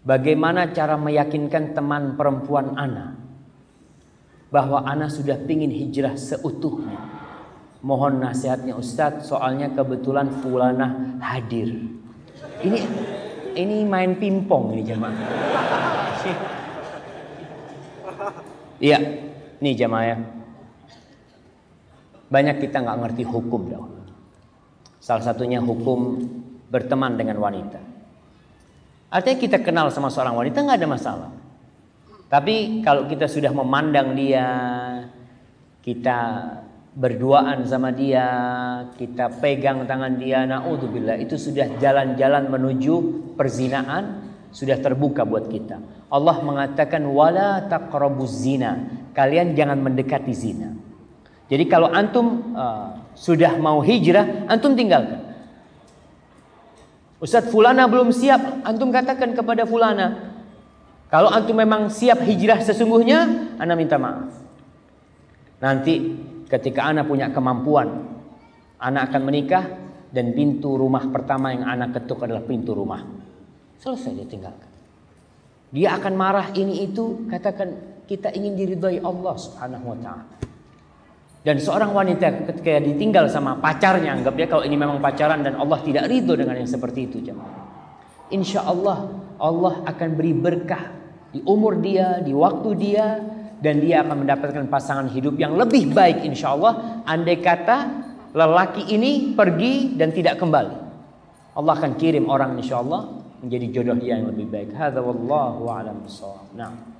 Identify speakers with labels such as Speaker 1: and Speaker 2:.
Speaker 1: Bagaimana cara meyakinkan teman perempuan Ana bahwa Ana sudah pingin hijrah seutuhnya. Mohon nasihatnya Ustadz, soalnya kebetulan Fulana hadir. Ini ini main pimpong ini jemaah. Iya, nih jemaah ya. Banyak kita nggak ngerti hukum dahulu. Salah satunya hukum berteman dengan wanita. Artinya kita kenal sama seorang wanita nggak ada masalah. Tapi kalau kita sudah memandang dia, kita berduaan sama dia, kita pegang tangan dia, naudzubillah, itu sudah jalan-jalan menuju perzinaan, sudah terbuka buat kita. Allah mengatakan wala taqrabuz zina. Kalian jangan mendekati zina. Jadi kalau antum uh, sudah mau hijrah, antum tinggalkan. Ustadz Fulana belum siap, antum katakan kepada Fulana, kalau antum memang siap hijrah sesungguhnya, anda minta maaf. Nanti ketika anak punya kemampuan, anak akan menikah dan pintu rumah pertama yang anak ketuk adalah pintu rumah. Selesai dia tinggalkan. Dia akan marah ini itu, katakan kita ingin diridhai Allah Subhanahu wa taala. Dan seorang wanita ketika ditinggal sama pacarnya, anggap dia kalau ini memang pacaran dan Allah tidak ridho dengan yang seperti itu, jemaah. Insya Allah Allah akan beri berkah di umur dia, di waktu dia, dan dia akan mendapatkan pasangan hidup yang lebih baik insya Allah. Andai kata lelaki ini pergi dan tidak kembali. Allah akan kirim orang insya Allah menjadi jodoh dia yang lebih baik. Hadza wallahu a'lam Nah.